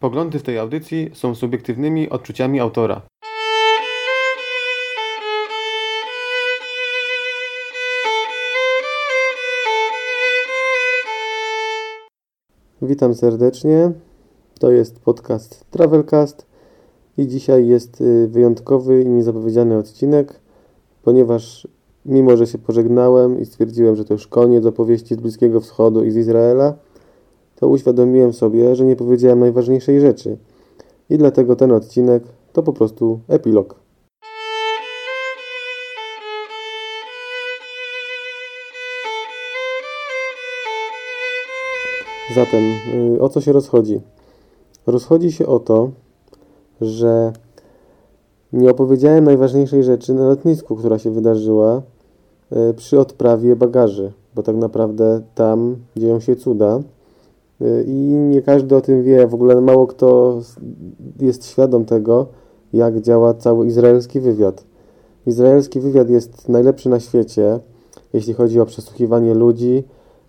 Poglądy w tej audycji są subiektywnymi odczuciami autora. Witam serdecznie. To jest podcast Travelcast i dzisiaj jest y, wyjątkowy i niezapowiedziany odcinek, ponieważ mimo, że się pożegnałem i stwierdziłem, że to już koniec opowieści z Bliskiego Wschodu i z Izraela, to uświadomiłem sobie, że nie powiedziałem najważniejszej rzeczy. I dlatego ten odcinek to po prostu epilog. Zatem, y, o co się rozchodzi? Rozchodzi się o to, że nie opowiedziałem najważniejszej rzeczy na lotnisku, która się wydarzyła y, przy odprawie bagaży, bo tak naprawdę tam dzieją się cuda i nie każdy o tym wie. W ogóle mało kto jest świadom tego, jak działa cały izraelski wywiad. Izraelski wywiad jest najlepszy na świecie, jeśli chodzi o przesłuchiwanie ludzi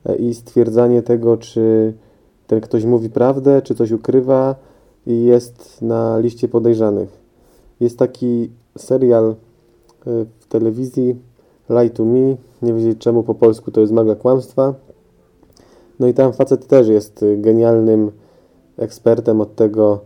e, i stwierdzanie tego, czy ten ktoś mówi prawdę, czy coś ukrywa i jest na liście podejrzanych. Jest taki serial e, w telewizji Lie to Me, nie wiedzieć czemu po polsku to jest maga kłamstwa. No i tam facet też jest genialnym ekspertem od tego,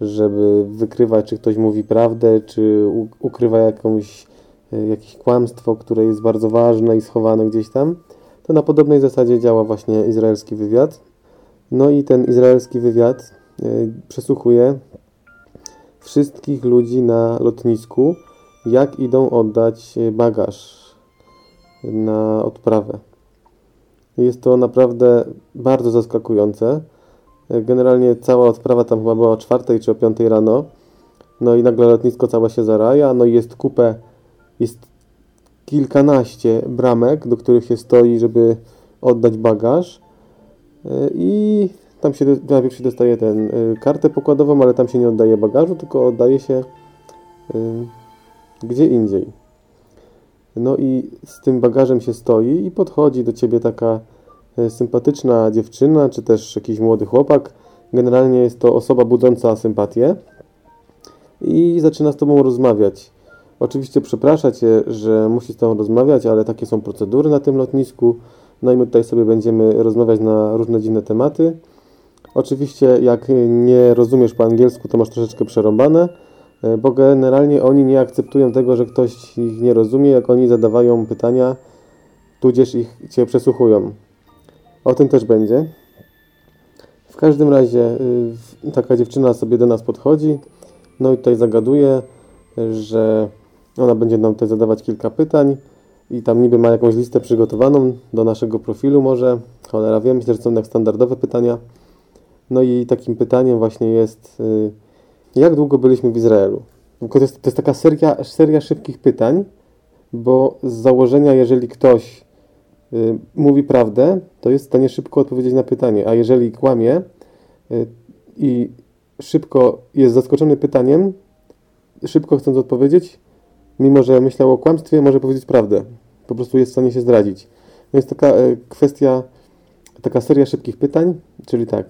żeby wykrywać, czy ktoś mówi prawdę, czy ukrywa jakąś, e, jakieś kłamstwo, które jest bardzo ważne i schowane gdzieś tam. To na podobnej zasadzie działa właśnie izraelski wywiad. No i ten izraelski wywiad e, przesłuchuje wszystkich ludzi na lotnisku, jak idą oddać bagaż na odprawę. Jest to naprawdę bardzo zaskakujące. Generalnie cała odprawa tam chyba była o 4 czy o 5 rano. No i nagle lotnisko całe się zaraja, no i jest kupę, jest kilkanaście bramek, do których się stoi, żeby oddać bagaż. I tam się najpierw się dostaje ten y, kartę pokładową, ale tam się nie oddaje bagażu, tylko oddaje się gdzie indziej. No i z tym bagażem się stoi i podchodzi do ciebie taka e, sympatyczna dziewczyna, czy też jakiś młody chłopak. Generalnie jest to osoba budząca sympatię i zaczyna z tobą rozmawiać. Oczywiście przeprasza cię, że musi z tobą rozmawiać, ale takie są procedury na tym lotnisku. No i my tutaj sobie będziemy rozmawiać na różne dziwne tematy. Oczywiście jak nie rozumiesz po angielsku, to masz troszeczkę przerąbane bo generalnie oni nie akceptują tego, że ktoś ich nie rozumie, jak oni zadawają pytania, tudzież ich cię przesłuchują. O tym też będzie. W każdym razie y, taka dziewczyna sobie do nas podchodzi, no i tutaj zagaduje, że ona będzie nam tutaj zadawać kilka pytań i tam niby ma jakąś listę przygotowaną do naszego profilu może, cholera wiem, myślę, że są jak standardowe pytania. No i takim pytaniem właśnie jest y, jak długo byliśmy w Izraelu? To jest, to jest taka seria, seria szybkich pytań, bo z założenia, jeżeli ktoś y, mówi prawdę, to jest w stanie szybko odpowiedzieć na pytanie, a jeżeli kłamie y, i szybko jest zaskoczony pytaniem, szybko chcąc odpowiedzieć, mimo że myślał o kłamstwie, może powiedzieć prawdę. Po prostu jest w stanie się zdradzić. To jest taka y, kwestia, taka seria szybkich pytań, czyli tak.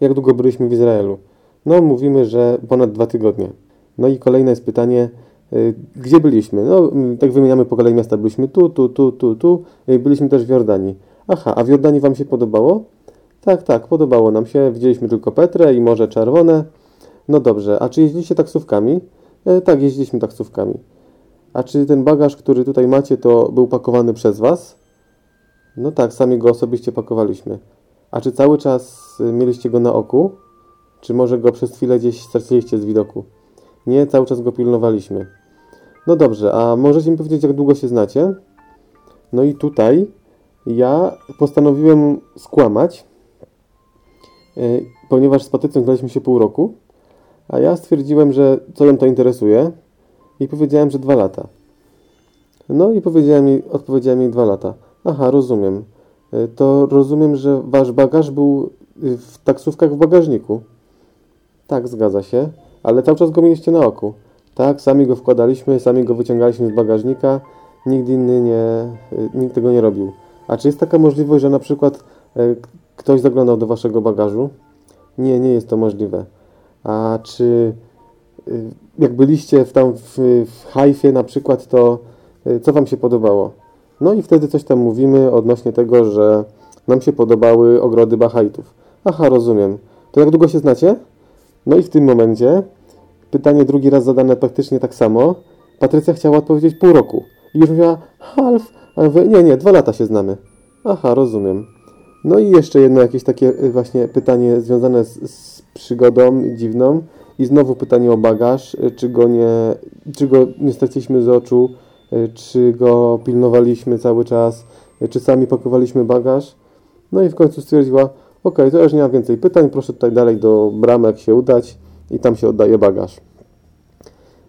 Jak długo byliśmy w Izraelu? No, mówimy, że ponad dwa tygodnie. No i kolejne jest pytanie, y, gdzie byliśmy? No, tak wymieniamy po kolei miasta. Byliśmy tu, tu, tu, tu, tu. Y, byliśmy też w Jordanii. Aha, a w Jordanii Wam się podobało? Tak, tak, podobało nam się. Widzieliśmy tylko Petrę i Morze Czerwone. No dobrze, a czy jeździliście taksówkami? E, tak, jeździliśmy taksówkami. A czy ten bagaż, który tutaj macie, to był pakowany przez Was? No tak, sami go osobiście pakowaliśmy. A czy cały czas mieliście go na oku? Czy może go przez chwilę gdzieś straciliście z widoku? Nie, cały czas go pilnowaliśmy. No dobrze, a możecie mi powiedzieć, jak długo się znacie? No i tutaj ja postanowiłem skłamać, yy, ponieważ z Patrycją znaliśmy się pół roku, a ja stwierdziłem, że co ją to interesuje i powiedziałem, że dwa lata. No i powiedziałem odpowiedziałem jej dwa lata. Aha, rozumiem. Yy, to rozumiem, że wasz bagaż był w taksówkach w bagażniku. Tak, zgadza się, ale cały czas go mieliście na oku. Tak, sami go wkładaliśmy, sami go wyciągaliśmy z bagażnika, nikt inny nie, y, nikt tego nie robił. A czy jest taka możliwość, że na przykład y, ktoś zaglądał do waszego bagażu? Nie, nie jest to możliwe. A czy y, jak byliście w, tam w, w Hajfie na przykład, to y, co Wam się podobało? No i wtedy coś tam mówimy odnośnie tego, że nam się podobały ogrody Bahajtów. Aha, rozumiem. To jak długo się znacie? No i w tym momencie pytanie drugi raz zadane praktycznie tak samo. Patrycja chciała odpowiedzieć pół roku. I już mówiła half. A mówię, nie, nie, dwa lata się znamy. Aha, rozumiem. No i jeszcze jedno jakieś takie y, właśnie pytanie związane z, z przygodą dziwną. I znowu pytanie o bagaż, y, czy go nie, czy go nie straciliśmy z oczu, y, czy go pilnowaliśmy cały czas, czy sami pakowaliśmy bagaż. No i w końcu stwierdziła, ok, to już nie ma więcej pytań, proszę tutaj dalej do bramek się udać i tam się oddaje bagaż.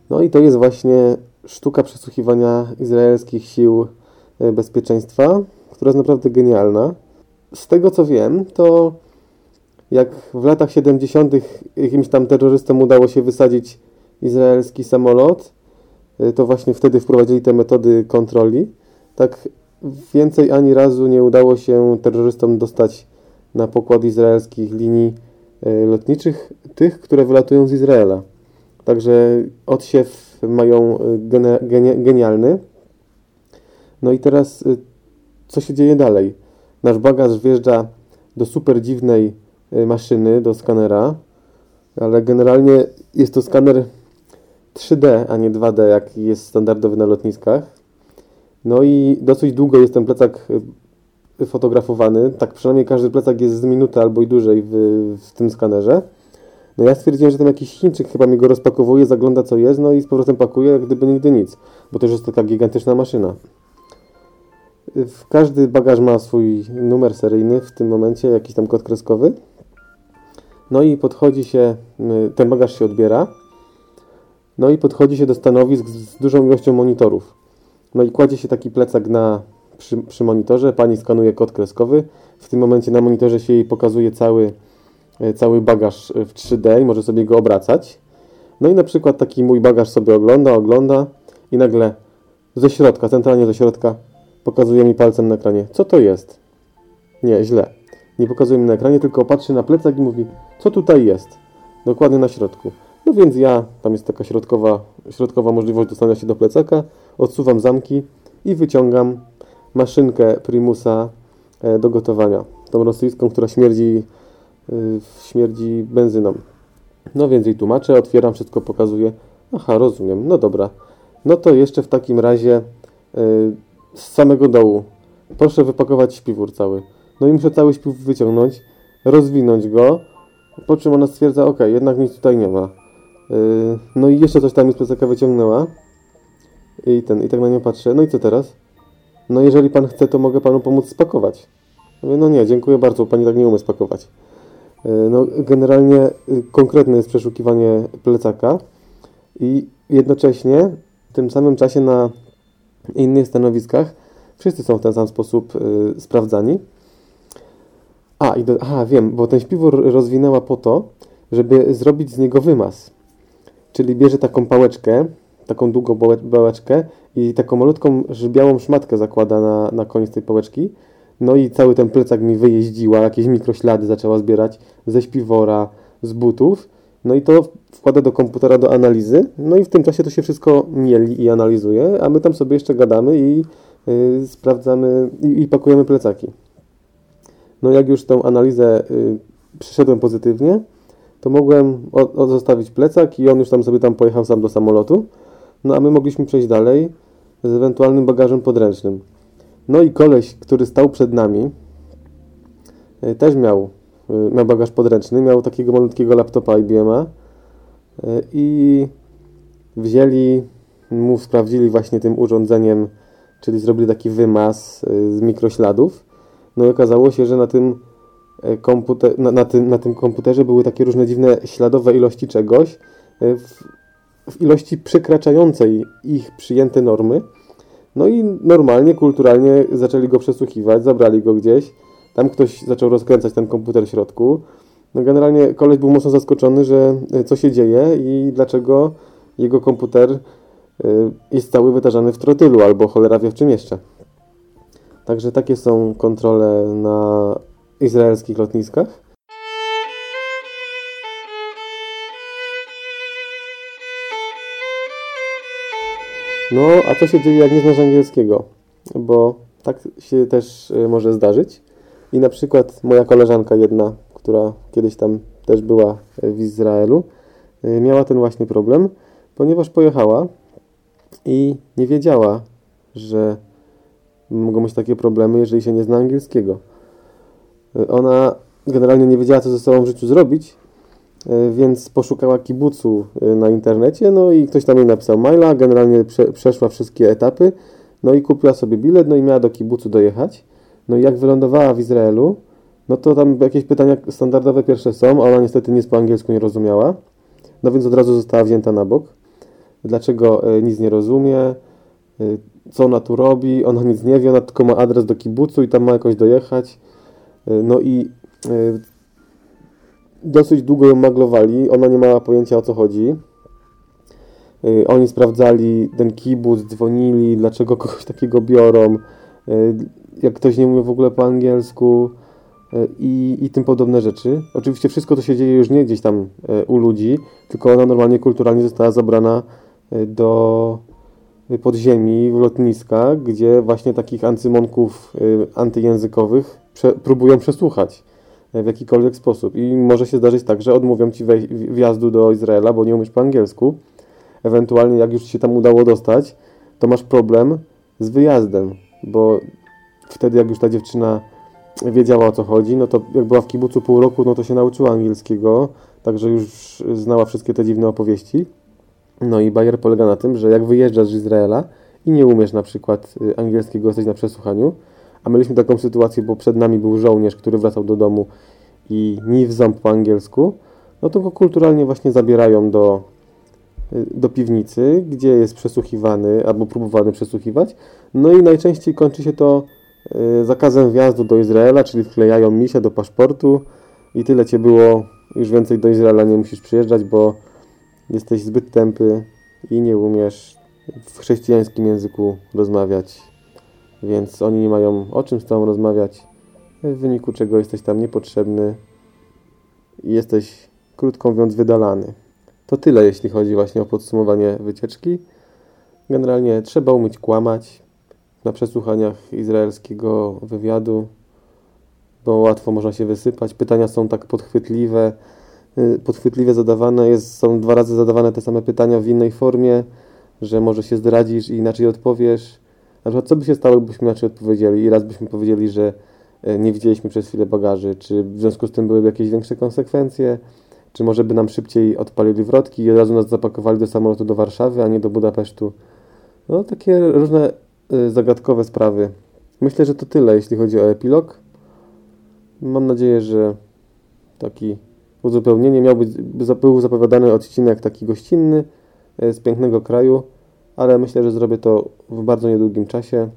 No i to jest właśnie sztuka przesłuchiwania izraelskich sił bezpieczeństwa, która jest naprawdę genialna. Z tego co wiem, to jak w latach 70. jakimś tam terrorystom udało się wysadzić izraelski samolot, to właśnie wtedy wprowadzili te metody kontroli. Tak więcej ani razu nie udało się terrorystom dostać na pokład izraelskich linii lotniczych, tych, które wylatują z Izraela. Także odsiew mają genialny. No i teraz co się dzieje dalej? Nasz bagaż wjeżdża do super dziwnej maszyny, do skanera, ale generalnie jest to skaner 3D, a nie 2D, jak jest standardowy na lotniskach. No i dosyć długo jest ten plecak fotografowany. Tak przynajmniej każdy plecak jest z minuty albo i dłużej w, w tym skanerze. No ja stwierdziłem, że tam jakiś Chińczyk chyba mi go rozpakowuje, zagląda co jest, no i z powrotem pakuje, jak gdyby nigdy nic, bo to już jest taka gigantyczna maszyna. Każdy bagaż ma swój numer seryjny w tym momencie, jakiś tam kod kreskowy. No i podchodzi się, ten bagaż się odbiera. No i podchodzi się do stanowisk z dużą ilością monitorów. No i kładzie się taki plecak na, przy, przy monitorze, pani skanuje kod kreskowy. W tym momencie na monitorze się jej pokazuje cały, cały bagaż w 3D i może sobie go obracać. No i na przykład taki mój bagaż sobie ogląda, ogląda i nagle ze środka, centralnie ze środka Pokazuje mi palcem na ekranie. Co to jest? Nie, źle. Nie pokazuje mi na ekranie, tylko patrzy na plecak i mówi, co tutaj jest? Dokładnie na środku. No więc ja, tam jest taka środkowa, środkowa możliwość dostania się do plecaka, odsuwam zamki i wyciągam maszynkę Primusa e, do gotowania. Tą rosyjską, która śmierdzi, e, śmierdzi benzyną. No więc jej tłumaczę, otwieram, wszystko pokazuję. Aha, rozumiem, no dobra. No to jeszcze w takim razie e, z samego dołu. Proszę wypakować śpiwór cały. No i muszę cały śpiwór wyciągnąć, rozwinąć go, po czym ona stwierdza, ok, jednak nic tutaj nie ma. No i jeszcze coś tam mi z plecaka wyciągnęła. I ten, i tak na nią patrzę. No i co teraz? No jeżeli pan chce, to mogę panu pomóc spakować. Mówię, no nie, dziękuję bardzo, pani tak nie umie spakować. Yy, no generalnie yy, konkretne jest przeszukiwanie plecaka i jednocześnie w tym samym czasie na innych stanowiskach wszyscy są w ten sam sposób y, sprawdzani. A, i do, aha, wiem, bo ten śpiwór rozwinęła po to, żeby zrobić z niego wymaz. Czyli bierze taką pałeczkę, taką długą pałeczkę i taką malutką białą szmatkę zakłada na, na koniec tej pałeczki. No i cały ten plecak mi wyjeździła, jakieś mikroślady zaczęła zbierać ze śpiwora, z butów. No i to wkłada do komputera do analizy, no i w tym czasie to się wszystko mieli i analizuje, a my tam sobie jeszcze gadamy i y, sprawdzamy i, i, pakujemy plecaki. No jak już tą analizę y, przyszedłem pozytywnie, to mogłem o, zostawić plecak i on już tam sobie tam pojechał sam do samolotu, no a my mogliśmy przejść dalej z ewentualnym bagażem podręcznym. No i koleś, który stał przed nami, y, też miał Y, miał bagaż podręczny, miał takiego malutkiego laptopa IBM-a y, i wzięli, mu sprawdzili właśnie tym urządzeniem, czyli zrobili taki wymaz z mikrośladów. No i okazało się, że na tym, komputer, na, na, tym, na tym komputerze były takie różne dziwne śladowe ilości czegoś w ilości przekraczającej ich przyjęte normy. No i normalnie, kulturalnie zaczęli go przesłuchiwać, zabrali go gdzieś tam ktoś zaczął rozkręcać ten komputer w środku. No generalnie koleś był mocno zaskoczony, że e, co się dzieje i dlaczego jego komputer e, jest cały wytarzany w trotylu albo cholera wie w czym jeszcze. Także takie są kontrole na izraelskich lotniskach. No, a co się dzieje, jak nie znasz angielskiego? Bo tak się też y, może zdarzyć. I na przykład moja koleżanka jedna, która kiedyś tam też była w Izraelu, y, miała ten właśnie problem, ponieważ pojechała i nie wiedziała, że mogą być takie problemy, jeżeli się nie zna angielskiego. Y, ona generalnie nie wiedziała, co ze sobą w życiu zrobić, więc poszukała kibucu na internecie, no i ktoś tam jej napisał maila, generalnie prze, przeszła wszystkie etapy, no i kupiła sobie bilet, no i miała do kibucu dojechać. No i jak wylądowała w Izraelu, no to tam jakieś pytania standardowe pierwsze są, a ona niestety nic po angielsku nie rozumiała. No więc od razu została wzięta na bok. Dlaczego e, nic nie rozumie, e, co ona tu robi, ona nic nie wie, ona tylko ma adres do kibucu i tam ma jakoś dojechać. E, no i dosyć długo ją maglowali, ona nie miała pojęcia o co chodzi. Oni sprawdzali ten kibuc, dzwonili, dlaczego kogoś takiego biorą, jak ktoś nie mówi w ogóle po angielsku e, i, i tym podobne rzeczy. Oczywiście wszystko to się dzieje już nie gdzieś tam u ludzi, tylko ona normalnie kulturalnie została zabrana do podziemi, w lotniska, gdzie właśnie takich ancymonków antyjęzykowych prze, próbują przesłuchać w jakikolwiek sposób. I może się zdarzyć tak, że odmówią ci wjazdu do Izraela, bo nie umiesz po angielsku. Ewentualnie, jak już się tam udało dostać, to masz problem z wyjazdem, bo wtedy jak już ta dziewczyna wiedziała o co chodzi, no to jak była w kibucu pół roku, no to się nauczyła angielskiego, także już znała wszystkie te dziwne opowieści. No i Bayer polega na tym, że jak wyjeżdżasz z Izraela i nie umiesz na przykład y, angielskiego, jesteś na przesłuchaniu, a mieliśmy taką sytuację, bo przed nami był żołnierz, który wracał do domu i ni w ząb po angielsku, no to go kulturalnie właśnie zabierają do, y, do piwnicy, gdzie jest przesłuchiwany albo próbowany przesłuchiwać. No i najczęściej kończy się to Y, zakazem wjazdu do Izraela, czyli wklejają misie do paszportu i tyle cię było, już więcej do Izraela nie musisz przyjeżdżać, bo jesteś zbyt tępy i nie umiesz w chrześcijańskim języku rozmawiać, więc oni nie mają o czym z tobą rozmawiać, w wyniku czego jesteś tam niepotrzebny i jesteś, krótko mówiąc, wydalany. To tyle, jeśli chodzi właśnie o podsumowanie wycieczki. Generalnie trzeba umieć kłamać, na przesłuchaniach izraelskiego wywiadu, bo łatwo można się wysypać. Pytania są tak podchwytliwe, y, podchwytliwie zadawane. Jest, są dwa razy zadawane te same pytania w innej formie, że może się zdradzisz i inaczej odpowiesz. Na przykład, co by się stało, gdybyśmy inaczej odpowiedzieli? I raz byśmy powiedzieli, że y, nie widzieliśmy przez chwilę bagaży, czy w związku z tym byłyby jakieś większe konsekwencje, czy może by nam szybciej odpalili wrotki i od razu nas zapakowali do samolotu do Warszawy, a nie do Budapesztu. No, takie różne Y, zagadkowe sprawy. Myślę, że to tyle, jeśli chodzi o epilog. Mam nadzieję, że taki uzupełnienie miał być, był zapowiadany odcinek taki gościnny y, z pięknego kraju, ale myślę, że zrobię to w bardzo niedługim czasie.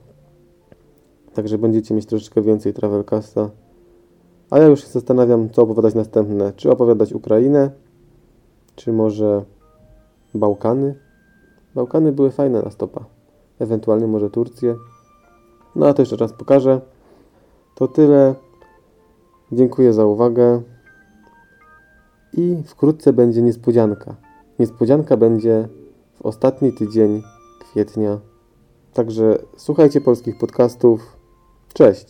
Także będziecie mieć troszeczkę więcej Travelcasta. A ja już się zastanawiam, co opowiadać następne. Czy opowiadać Ukrainę, czy może Bałkany. Bałkany były fajne na stopa ewentualnie może Turcję. No a to jeszcze raz pokażę. To tyle. Dziękuję za uwagę. I wkrótce będzie niespodzianka. Niespodzianka będzie w ostatni tydzień kwietnia. Także słuchajcie polskich podcastów. Cześć!